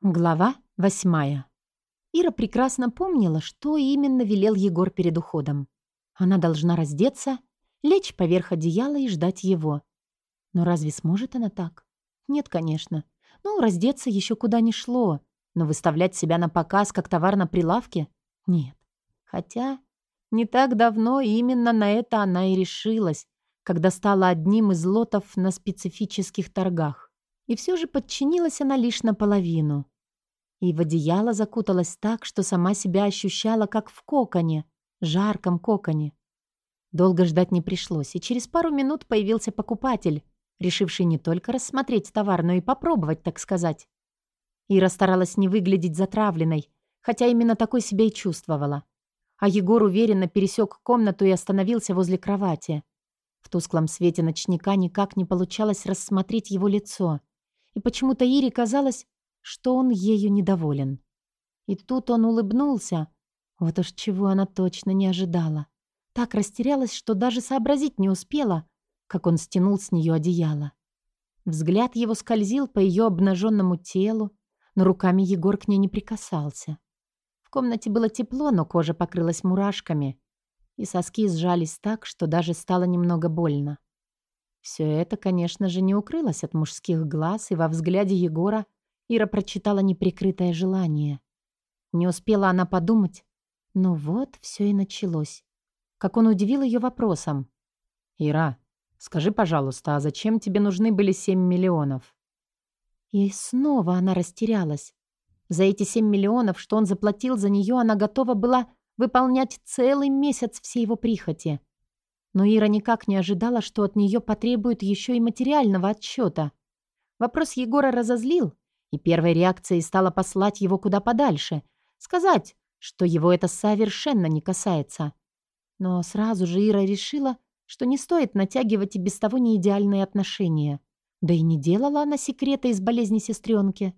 Глава восьмая. Ира прекрасно помнила, что именно велел Егор перед уходом. Она должна раздеться, лечь поверх одеяла и ждать его. Но разве сможет она так? Нет, конечно. Ну, раздеться еще куда ни шло. Но выставлять себя на показ, как товар на прилавке? Нет. Хотя не так давно именно на это она и решилась, когда стала одним из лотов на специфических торгах. И все же подчинилась она лишь наполовину. И в одеяло закуталась так, что сама себя ощущала, как в коконе, жарком коконе. Долго ждать не пришлось, и через пару минут появился покупатель, решивший не только рассмотреть товар, но и попробовать, так сказать. Ира старалась не выглядеть затравленной, хотя именно такой себя и чувствовала. А Егор уверенно пересек комнату и остановился возле кровати. В тусклом свете ночника никак не получалось рассмотреть его лицо и почему-то Ире казалось, что он ею недоволен. И тут он улыбнулся. Вот уж чего она точно не ожидала. Так растерялась, что даже сообразить не успела, как он стянул с нее одеяло. Взгляд его скользил по ее обнаженному телу, но руками Егор к ней не прикасался. В комнате было тепло, но кожа покрылась мурашками, и соски сжались так, что даже стало немного больно. Все это, конечно же, не укрылось от мужских глаз, и во взгляде Егора Ира прочитала неприкрытое желание. Не успела она подумать, но вот все и началось. Как он удивил ее вопросом. «Ира, скажи, пожалуйста, а зачем тебе нужны были семь миллионов?» И снова она растерялась. За эти семь миллионов, что он заплатил за нее, она готова была выполнять целый месяц все его прихоти. Но Ира никак не ожидала, что от нее потребуют еще и материального отчета. Вопрос Егора разозлил, и первой реакцией стала послать его куда подальше, сказать, что его это совершенно не касается. Но сразу же Ира решила, что не стоит натягивать и без того неидеальные отношения. Да и не делала она секрета из болезни сестренки.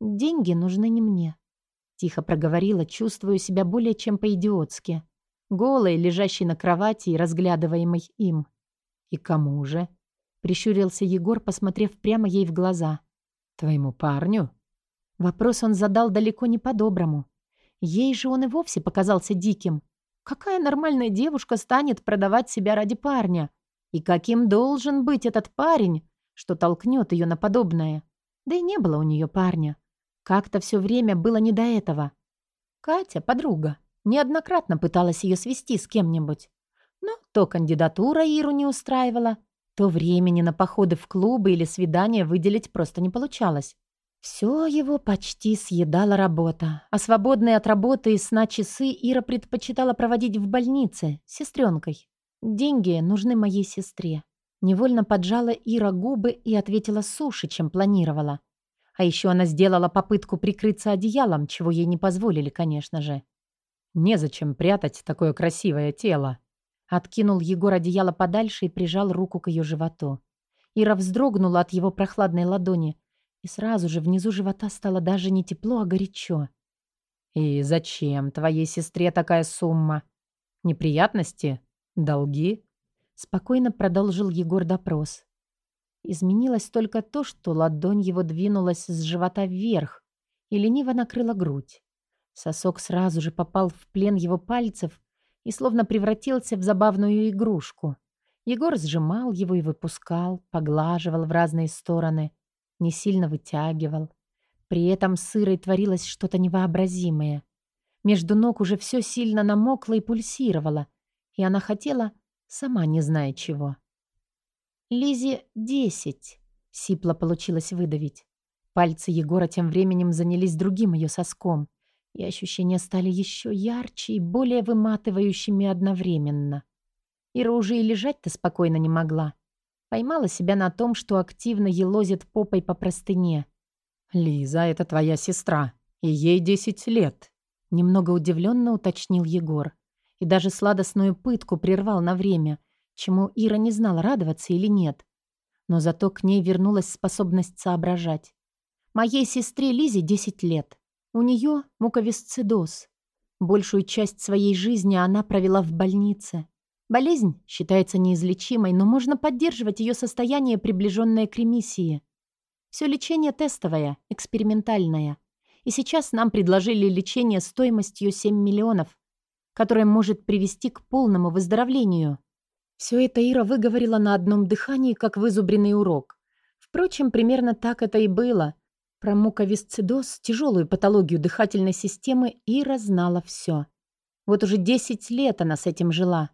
«Деньги нужны не мне», — тихо проговорила, чувствуя себя более чем по-идиотски голой, лежащей на кровати и разглядываемой им. «И кому же?» — прищурился Егор, посмотрев прямо ей в глаза. «Твоему парню?» Вопрос он задал далеко не по-доброму. Ей же он и вовсе показался диким. Какая нормальная девушка станет продавать себя ради парня? И каким должен быть этот парень, что толкнет ее на подобное? Да и не было у нее парня. Как-то все время было не до этого. Катя, подруга, Неоднократно пыталась ее свести с кем-нибудь. Но то кандидатура Иру не устраивала, то времени на походы в клубы или свидания выделить просто не получалось. Все его почти съедала работа, а свободные от работы и сна часы Ира предпочитала проводить в больнице с сестренкой. Деньги нужны моей сестре. Невольно поджала Ира губы и ответила суше, чем планировала. А еще она сделала попытку прикрыться одеялом, чего ей не позволили, конечно же. Незачем прятать такое красивое тело. Откинул Егор одеяло подальше и прижал руку к ее животу. Ира вздрогнула от его прохладной ладони, и сразу же внизу живота стало даже не тепло, а горячо. «И зачем твоей сестре такая сумма? Неприятности? Долги?» Спокойно продолжил Егор допрос. Изменилось только то, что ладонь его двинулась с живота вверх и лениво накрыла грудь. Сосок сразу же попал в плен его пальцев и словно превратился в забавную игрушку. Егор сжимал его и выпускал, поглаживал в разные стороны, не сильно вытягивал. При этом с творилось что-то невообразимое. Между ног уже все сильно намокло и пульсировало, и она хотела, сама не зная чего. «Лизе десять», — сипло получилось выдавить. Пальцы Егора тем временем занялись другим ее соском и ощущения стали еще ярче и более выматывающими одновременно. Ира уже и лежать-то спокойно не могла. Поймала себя на том, что активно елозит попой по простыне. «Лиза, это твоя сестра, и ей десять лет», — немного удивленно уточнил Егор. И даже сладостную пытку прервал на время, чему Ира не знала, радоваться или нет. Но зато к ней вернулась способность соображать. «Моей сестре Лизе десять лет. У нее муковисцидоз. Большую часть своей жизни она провела в больнице. Болезнь считается неизлечимой, но можно поддерживать ее состояние, приближенное к ремиссии. Все лечение тестовое, экспериментальное. И сейчас нам предложили лечение стоимостью 7 миллионов, которое может привести к полному выздоровлению. Все это Ира выговорила на одном дыхании, как вызубренный урок. Впрочем, примерно так это и было. Про муковисцидоз, тяжелую патологию дыхательной системы, Ира знала все. Вот уже 10 лет она с этим жила.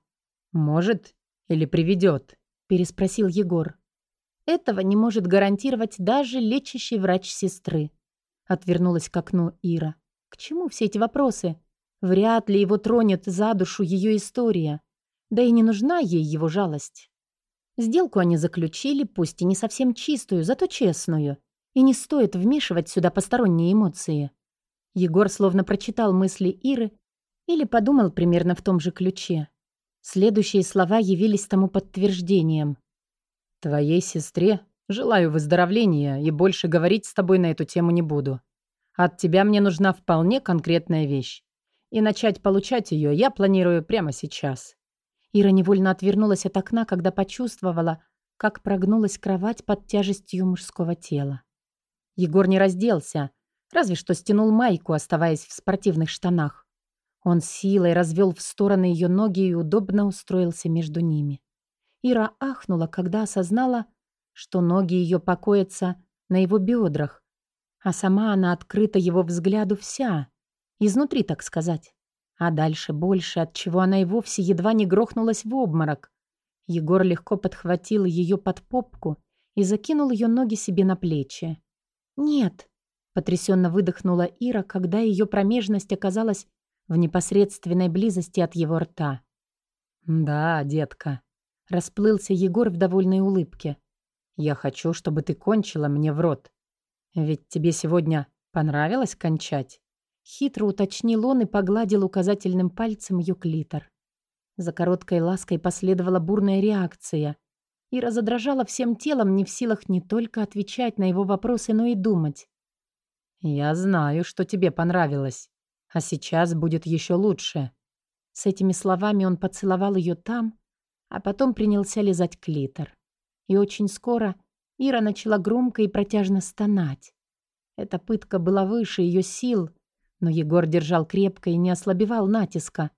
«Может или приведет?» – переспросил Егор. «Этого не может гарантировать даже лечащий врач сестры», – отвернулась к окну Ира. «К чему все эти вопросы? Вряд ли его тронет за душу ее история. Да и не нужна ей его жалость. Сделку они заключили, пусть и не совсем чистую, зато честную. И не стоит вмешивать сюда посторонние эмоции. Егор словно прочитал мысли Иры или подумал примерно в том же ключе. Следующие слова явились тому подтверждением. «Твоей сестре желаю выздоровления и больше говорить с тобой на эту тему не буду. От тебя мне нужна вполне конкретная вещь. И начать получать ее я планирую прямо сейчас». Ира невольно отвернулась от окна, когда почувствовала, как прогнулась кровать под тяжестью мужского тела. Егор не разделся, разве что стянул майку, оставаясь в спортивных штанах. Он силой развел в стороны ее ноги и удобно устроился между ними. Ира ахнула, когда осознала, что ноги ее покоятся на его бедрах, а сама она открыта его взгляду вся, изнутри, так сказать. А дальше больше, от чего она и вовсе едва не грохнулась в обморок. Егор легко подхватил ее под попку и закинул ее ноги себе на плечи. «Нет», — потрясенно выдохнула Ира, когда ее промежность оказалась в непосредственной близости от его рта. «Да, детка», — расплылся Егор в довольной улыбке. «Я хочу, чтобы ты кончила мне в рот. Ведь тебе сегодня понравилось кончать?» Хитро уточнил он и погладил указательным пальцем ее клитор. За короткой лаской последовала бурная реакция. Ира задрожала всем телом, не в силах не только отвечать на его вопросы, но и думать. «Я знаю, что тебе понравилось», а сейчас будет еще лучше». С этими словами он поцеловал ее там, а потом принялся лизать клитор. И очень скоро Ира начала громко и протяжно стонать. Эта пытка была выше ее сил, но Егор держал крепко и не ослабевал натиска.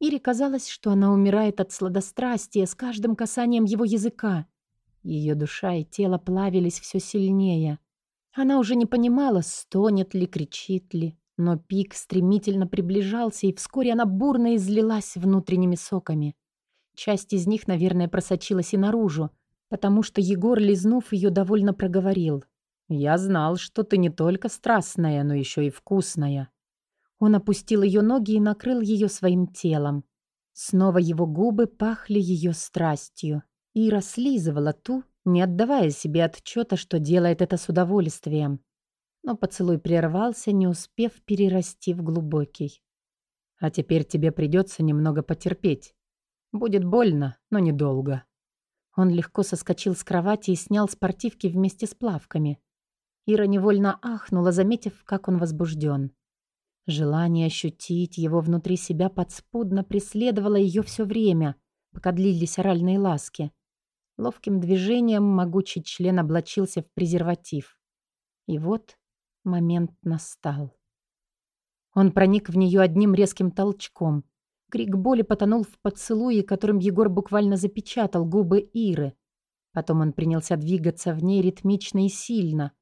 Ире казалось, что она умирает от сладострастия с каждым касанием его языка. Ее душа и тело плавились все сильнее. Она уже не понимала, стонет ли, кричит ли. Но пик стремительно приближался, и вскоре она бурно излилась внутренними соками. Часть из них, наверное, просочилась и наружу, потому что Егор, лизнув ее, довольно проговорил. «Я знал, что ты не только страстная, но еще и вкусная». Он опустил ее ноги и накрыл ее своим телом. Снова его губы пахли ее страстью. Ира слизывала ту, не отдавая себе отчета, что делает это с удовольствием но поцелуй прервался, не успев перерасти в глубокий. «А теперь тебе придется немного потерпеть. Будет больно, но недолго». Он легко соскочил с кровати и снял спортивки вместе с плавками. Ира невольно ахнула, заметив, как он возбужден. Желание ощутить его внутри себя подспудно преследовало ее все время, пока длились оральные ласки. Ловким движением могучий член облачился в презерватив. И вот Момент настал. Он проник в нее одним резким толчком. Крик боли потонул в поцелуе, которым Егор буквально запечатал губы Иры. Потом он принялся двигаться в ней ритмично и сильно.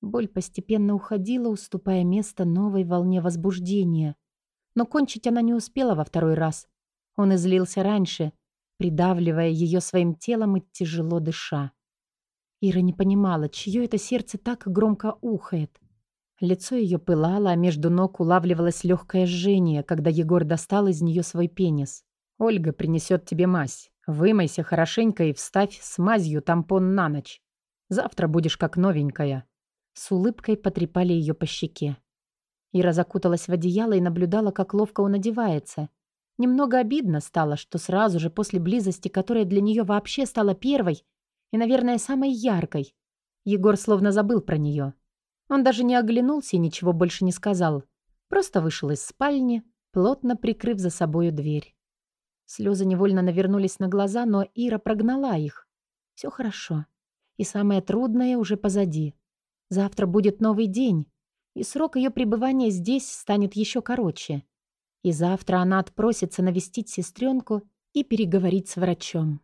Боль постепенно уходила, уступая место новой волне возбуждения. Но кончить она не успела во второй раз. Он излился раньше, придавливая ее своим телом и тяжело дыша. Ира не понимала, чье это сердце так громко ухает. Лицо ее пылало, а между ног улавливалось легкое жжение, когда Егор достал из нее свой пенис. «Ольга принесет тебе мазь. Вымойся хорошенько и вставь с мазью тампон на ночь. Завтра будешь как новенькая». С улыбкой потрепали ее по щеке. Ира закуталась в одеяло и наблюдала, как ловко он одевается. Немного обидно стало, что сразу же после близости, которая для нее вообще стала первой, и, наверное, самой яркой. Егор словно забыл про нее. Он даже не оглянулся и ничего больше не сказал. Просто вышел из спальни, плотно прикрыв за собою дверь. Слезы невольно навернулись на глаза, но Ира прогнала их. Все хорошо. И самое трудное уже позади. Завтра будет новый день, и срок ее пребывания здесь станет еще короче. И завтра она отпросится навестить сестренку и переговорить с врачом.